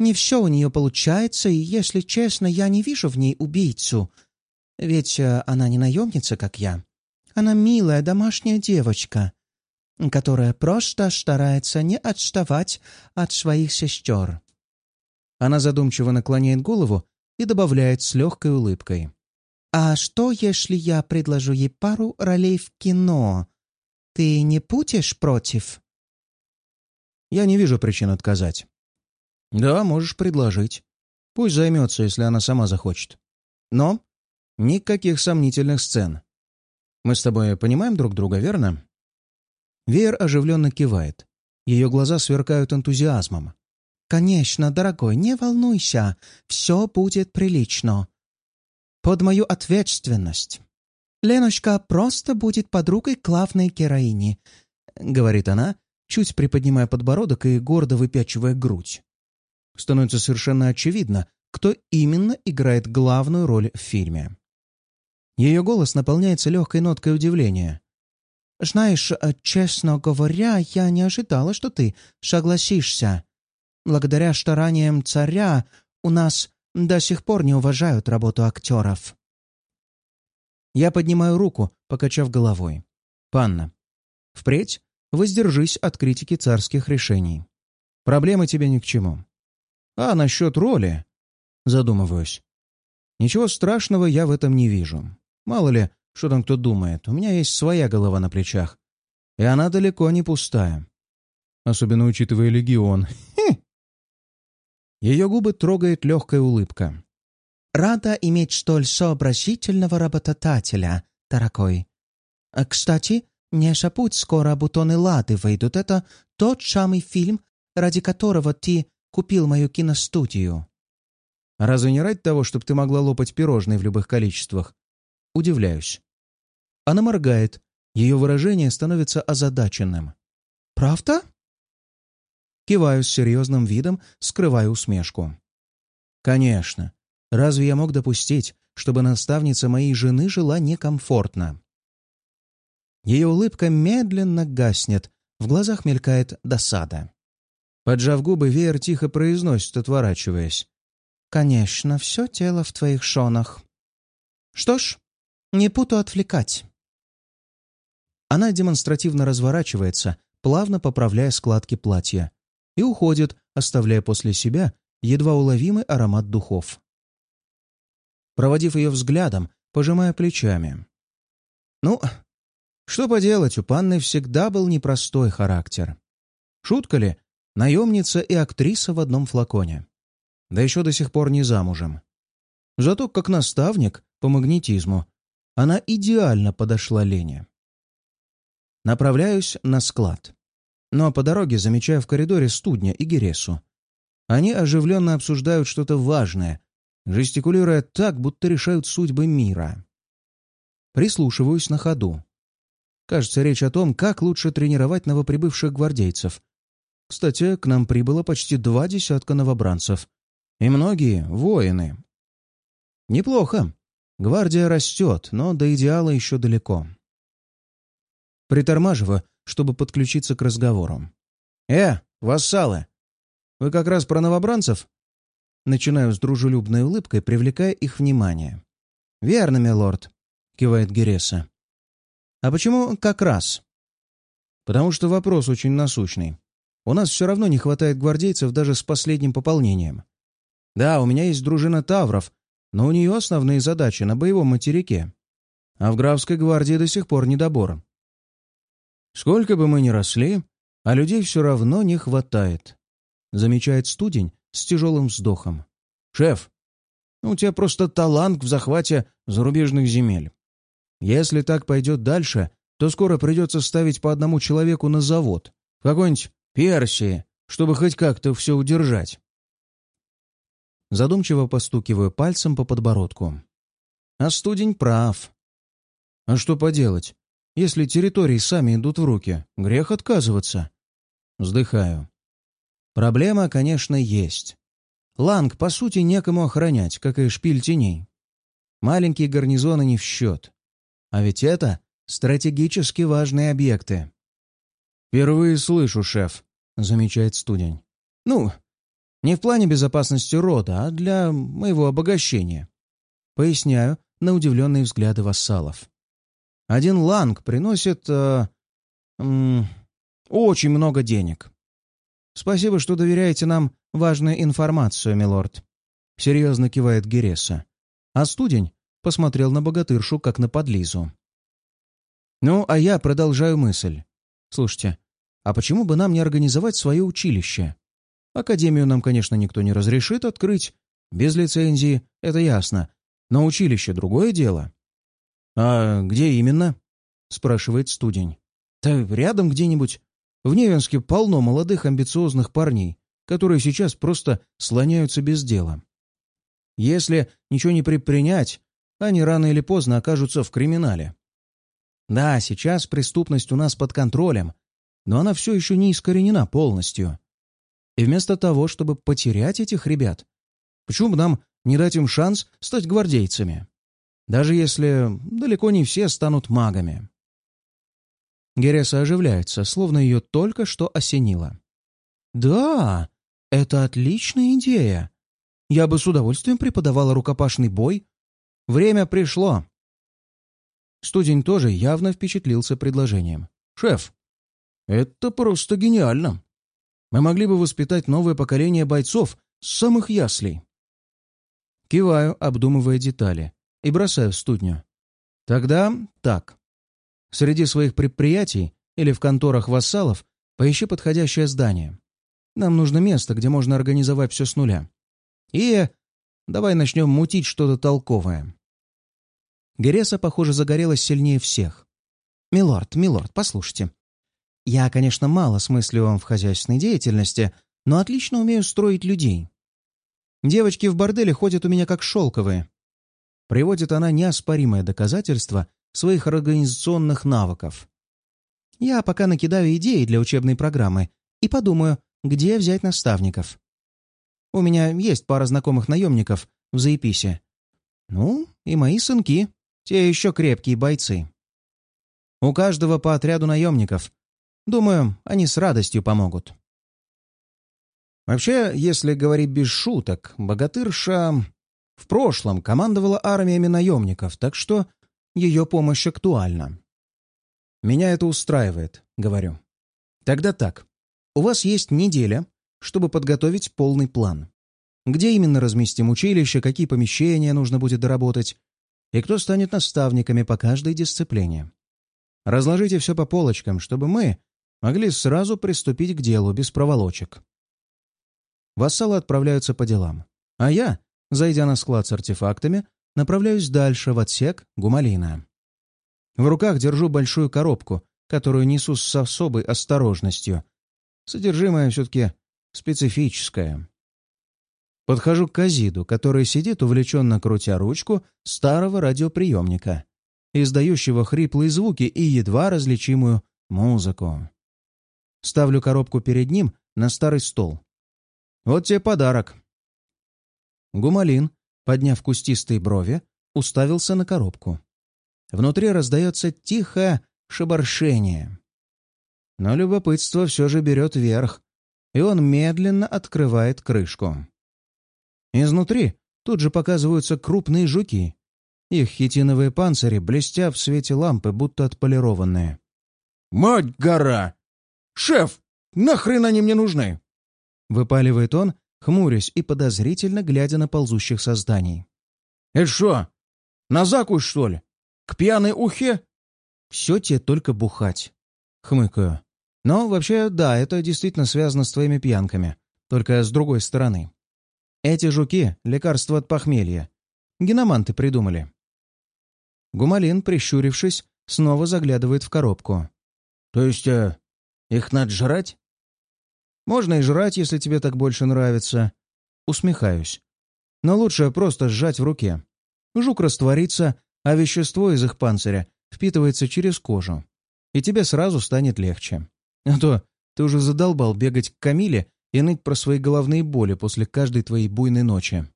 Не все у нее получается, и, если честно, я не вижу в ней убийцу. Ведь э, она не наемница, как я. Она милая домашняя девочка, которая просто старается не отставать от своих сестер». Она задумчиво наклоняет голову и добавляет с легкой улыбкой. «А что, если я предложу ей пару ролей в кино? Ты не путешь против?» Я не вижу причин отказать. Да, можешь предложить. Пусть займется, если она сама захочет. Но никаких сомнительных сцен. Мы с тобой понимаем друг друга, верно? Веер оживленно кивает. Ее глаза сверкают энтузиазмом. «Конечно, дорогой, не волнуйся. Все будет прилично. Под мою ответственность. Леночка просто будет подругой главной героини», — говорит она, чуть приподнимая подбородок и гордо выпячивая грудь. Становится совершенно очевидно, кто именно играет главную роль в фильме. Ее голос наполняется легкой ноткой удивления. «Знаешь, э, честно говоря, я не ожидала, что ты согласишься. Благодаря стараниям царя у нас до сих пор не уважают работу актеров». Я поднимаю руку, покачав головой. «Панна, впредь воздержись от критики царских решений. Проблемы тебе ни к чему. А насчет роли... Задумываюсь. Ничего страшного я в этом не вижу. Мало ли, что там кто думает. У меня есть своя голова на плечах. И она далеко не пустая. Особенно учитывая легион. Ее губы трогает легкая улыбка. «Рада иметь столь сообразительного работодателя, дорогой. А, кстати, не забудь, скоро «Бутоны Лады» выйдут. Это тот самый фильм, ради которого ты купил мою киностудию». «Разве не ради того, чтобы ты могла лопать пирожные в любых количествах?» Удивляюсь. Она моргает. Ее выражение становится озадаченным. «Правда?» Киваю с серьезным видом, скрывая усмешку. «Конечно. Разве я мог допустить, чтобы наставница моей жены жила некомфортно?» Ее улыбка медленно гаснет, в глазах мелькает досада. Поджав губы, веер тихо произносит, отворачиваясь. «Конечно, все тело в твоих шонах. Что ж, не путу отвлекать». Она демонстративно разворачивается, плавно поправляя складки платья, и уходит, оставляя после себя едва уловимый аромат духов. Проводив ее взглядом, пожимая плечами. «Ну, что поделать, у панны всегда был непростой характер. Шутка ли? Наемница и актриса в одном флаконе. Да еще до сих пор не замужем. Зато как наставник по магнетизму она идеально подошла Лене. Направляюсь на склад. Но по дороге замечаю в коридоре студня и Гересу. Они оживленно обсуждают что-то важное, жестикулируя так, будто решают судьбы мира. Прислушиваюсь на ходу. Кажется, речь о том, как лучше тренировать новоприбывших гвардейцев. Кстати, к нам прибыло почти два десятка новобранцев. И многие — воины. Неплохо. Гвардия растет, но до идеала еще далеко. Притормаживаю, чтобы подключиться к разговору. «Э, вассалы! Вы как раз про новобранцев?» Начинаю с дружелюбной улыбкой, привлекая их внимание. «Верно, милорд», — кивает Гереса. А почему как раз? Потому что вопрос очень насущный. У нас все равно не хватает гвардейцев даже с последним пополнением. Да, у меня есть дружина тавров, но у нее основные задачи на боевом материке. А в графской гвардии до сих пор недобор. Сколько бы мы ни росли, а людей все равно не хватает. Замечает студень с тяжелым вздохом. «Шеф, у тебя просто талант в захвате зарубежных земель. Если так пойдет дальше, то скоро придется ставить по одному человеку на завод, какой-нибудь Персии, чтобы хоть как-то все удержать. Задумчиво постукиваю пальцем по подбородку. А студень прав. А что поделать? Если территории сами идут в руки, грех отказываться. Вздыхаю. Проблема, конечно, есть. Ланг, по сути, некому охранять, как и шпиль теней. Маленькие гарнизоны не в счет. А ведь это стратегически важные объекты. «Впервые слышу, шеф», — замечает студень. «Ну, не в плане безопасности рода, а для моего обогащения». Поясняю, на удивленные взгляды вассалов. «Один ланг приносит... Э, э, очень много денег. Спасибо, что доверяете нам важную информацию, милорд», — серьезно кивает Гереса. А студень посмотрел на богатыршу, как на подлизу. Ну, а я продолжаю мысль. Слушайте, а почему бы нам не организовать свое училище? Академию нам, конечно, никто не разрешит открыть. Без лицензии, это ясно. Но училище — другое дело. «А где именно?» — спрашивает студень. «Да рядом где-нибудь. В Невенске полно молодых амбициозных парней, которые сейчас просто слоняются без дела. Если ничего не предпринять, они рано или поздно окажутся в криминале. Да, сейчас преступность у нас под контролем, но она все еще не искоренена полностью. И вместо того, чтобы потерять этих ребят, почему бы нам не дать им шанс стать гвардейцами? Даже если далеко не все станут магами. Гереса оживляется, словно ее только что осенило. «Да, это отличная идея. Я бы с удовольствием преподавала рукопашный бой. Время пришло». Студень тоже явно впечатлился предложением. «Шеф, это просто гениально. Мы могли бы воспитать новое поколение бойцов с самых яслей». Киваю, обдумывая детали, и бросаю студню. «Тогда так. Среди своих предприятий или в конторах вассалов поищи подходящее здание. Нам нужно место, где можно организовать все с нуля. И давай начнем мутить что-то толковое. Гереса, похоже, загорелась сильнее всех. «Милорд, милорд, послушайте. Я, конечно, мало смыслю вам в хозяйственной деятельности, но отлично умею строить людей. Девочки в борделе ходят у меня как шелковые». Приводит она неоспоримое доказательство своих организационных навыков. Я пока накидаю идеи для учебной программы и подумаю, где взять наставников. У меня есть пара знакомых наемников в Заеписе. Ну, и мои сынки, те еще крепкие бойцы. У каждого по отряду наемников. Думаю, они с радостью помогут. Вообще, если говорить без шуток, богатырша в прошлом командовала армиями наемников, так что ее помощь актуальна. «Меня это устраивает», — говорю. «Тогда так. У вас есть неделя, чтобы подготовить полный план. Где именно разместим училище, какие помещения нужно будет доработать, и кто станет наставниками по каждой дисциплине. Разложите все по полочкам, чтобы мы могли сразу приступить к делу без проволочек. Вассалы отправляются по делам, а я, зайдя на склад с артефактами, направляюсь дальше в отсек Гумалина. В руках держу большую коробку, которую несу с особой осторожностью. Содержимое все-таки специфическое. Подхожу к Казиду, который сидит, увлеченно крутя ручку старого радиоприемника, издающего хриплые звуки и едва различимую музыку. Ставлю коробку перед ним на старый стол. Вот тебе подарок. Гумалин подняв кустистые брови, уставился на коробку. Внутри раздается тихое шебаршение. Но любопытство все же берет верх, и он медленно открывает крышку. Изнутри тут же показываются крупные жуки. Их хитиновые панцири блестят в свете лампы, будто отполированные. «Мать гора! Шеф, нахрен они мне нужны?» Выпаливает он, хмурясь и подозрительно глядя на ползущих созданий. «Это что, на закусь, что ли? К пьяной ухе?» «Все тебе только бухать», — хмыкаю. «Но вообще, да, это действительно связано с твоими пьянками, только с другой стороны. Эти жуки — лекарство от похмелья. Геноманты придумали». Гумалин, прищурившись, снова заглядывает в коробку. «То есть э, их надо жрать?» Можно и жрать, если тебе так больше нравится. Усмехаюсь. Но лучше просто сжать в руке. Жук растворится, а вещество из их панциря впитывается через кожу. И тебе сразу станет легче. А то ты уже задолбал бегать к Камиле и ныть про свои головные боли после каждой твоей буйной ночи.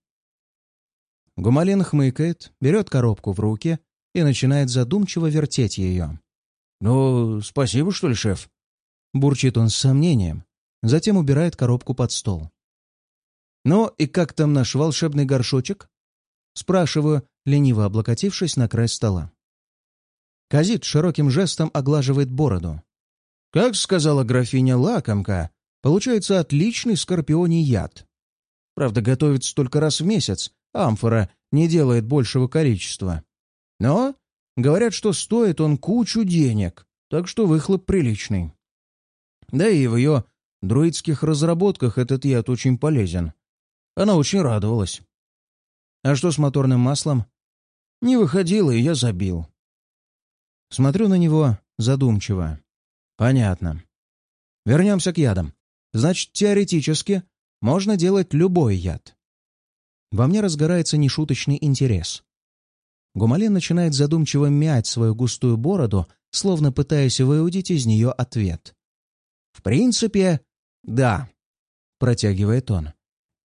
Гумалин хмыкает, берет коробку в руки и начинает задумчиво вертеть ее. «Ну, спасибо, что ли, шеф?» Бурчит он с сомнением, затем убирает коробку под стол. «Ну и как там наш волшебный горшочек?» Спрашиваю, лениво облокотившись на край стола. Казит широким жестом оглаживает бороду. Как сказала графиня Лакомка, получается отличный скорпионий яд. Правда, готовится только раз в месяц, амфора не делает большего количества. Но говорят, что стоит он кучу денег, так что выхлоп приличный. Да и в ее друидских разработках этот яд очень полезен. Она очень радовалась. А что с моторным маслом? Не выходило, и я забил. Смотрю на него задумчиво. Понятно. Вернемся к ядам. Значит, теоретически можно делать любой яд. Во мне разгорается нешуточный интерес. Гумалин начинает задумчиво мять свою густую бороду, словно пытаясь выудить из нее ответ. «В принципе, да», — протягивает он.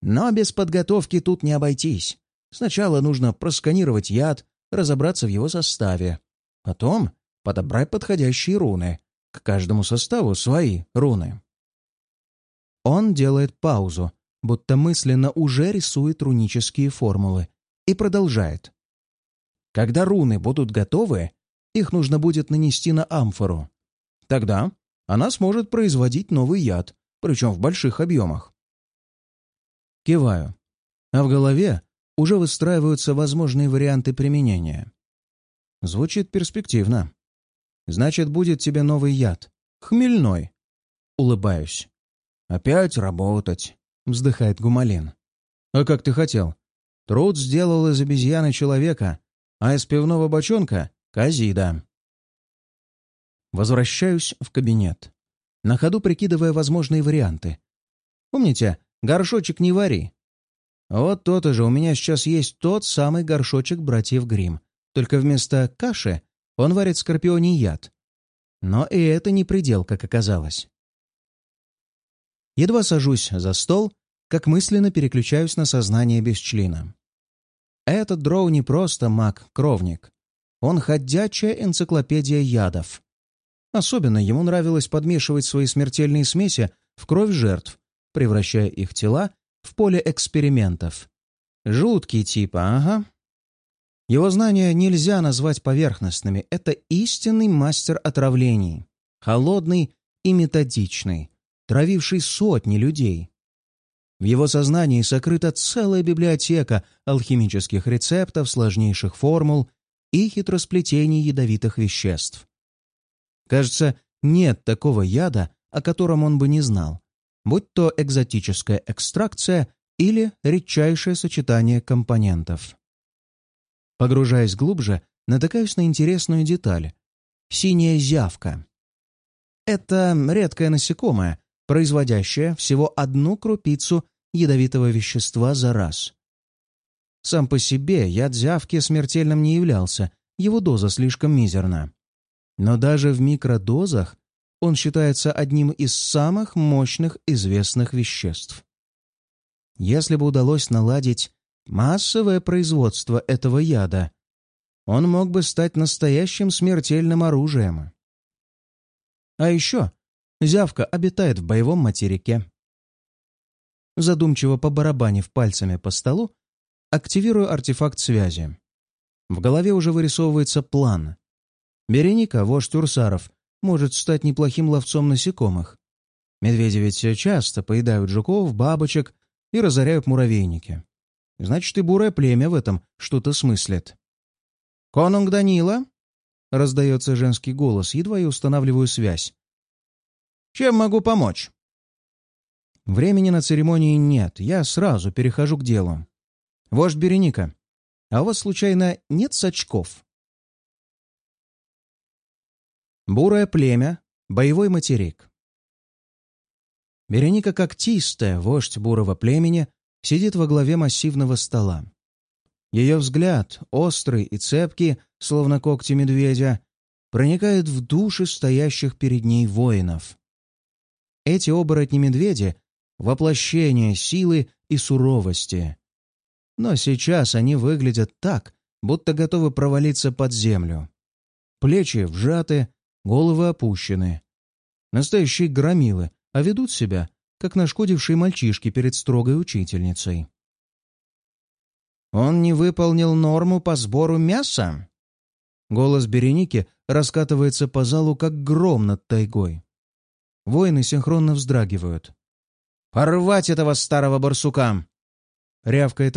«Но без подготовки тут не обойтись. Сначала нужно просканировать яд, разобраться в его составе. Потом подобрать подходящие руны. К каждому составу свои руны». Он делает паузу, будто мысленно уже рисует рунические формулы, и продолжает. Когда руны будут готовы, их нужно будет нанести на амфору. Тогда она сможет производить новый яд, причем в больших объемах. Киваю. А в голове уже выстраиваются возможные варианты применения. Звучит перспективно. Значит, будет тебе новый яд. Хмельной. Улыбаюсь. «Опять работать», — вздыхает Гумалин. «А как ты хотел? Труд сделал из обезьяны человека, а из пивного бочонка — казида». Возвращаюсь в кабинет, на ходу прикидывая возможные варианты. Помните, горшочек не вари. Вот то-то же у меня сейчас есть тот самый горшочек братьев Грим, только вместо каши он варит скорпионий яд. Но и это не предел, как оказалось. Едва сажусь за стол, как мысленно переключаюсь на сознание без члена. Этот дроу не просто маг-кровник. Он ходячая энциклопедия ядов. Особенно ему нравилось подмешивать свои смертельные смеси в кровь жертв, превращая их тела в поле экспериментов. Жуткий тип, ага. Его знания нельзя назвать поверхностными. Это истинный мастер отравлений. Холодный и методичный, травивший сотни людей. В его сознании сокрыта целая библиотека алхимических рецептов, сложнейших формул и хитросплетений ядовитых веществ. Кажется, нет такого яда, о котором он бы не знал, будь то экзотическая экстракция или редчайшее сочетание компонентов. Погружаясь глубже, натыкаюсь на интересную деталь — синяя зявка. Это редкое насекомое, производящее всего одну крупицу ядовитого вещества за раз. Сам по себе яд зявки смертельным не являлся, его доза слишком мизерна. Но даже в микродозах он считается одним из самых мощных известных веществ. Если бы удалось наладить массовое производство этого яда, он мог бы стать настоящим смертельным оружием. А еще зявка обитает в боевом материке. Задумчиво побарабанив пальцами по столу, активирую артефакт связи. В голове уже вырисовывается план. Береника, вождь Урсаров, может стать неплохим ловцом насекомых. Медведи ведь часто поедают жуков, бабочек и разоряют муравейники. Значит, и бурое племя в этом что-то смыслит. «Конунг Данила?» — раздается женский голос, едва я устанавливаю связь. «Чем могу помочь?» Времени на церемонии нет, я сразу перехожу к делу. «Вождь Береника, а у вас, случайно, нет сачков?» Бурое племя, боевой материк. Береника когтистая, вождь бурого племени, сидит во главе массивного стола. Ее взгляд, острый и цепкий, словно когти медведя, проникает в души стоящих перед ней воинов. Эти оборотни-медведи — воплощение силы и суровости. Но сейчас они выглядят так, будто готовы провалиться под землю. Плечи вжаты, головы опущены. Настоящие громилы, а ведут себя, как нашкодившие мальчишки перед строгой учительницей. Он не выполнил норму по сбору мяса? Голос Береники раскатывается по залу, как гром над тайгой. Воины синхронно вздрагивают. «Порвать этого старого барсука!» — рявкает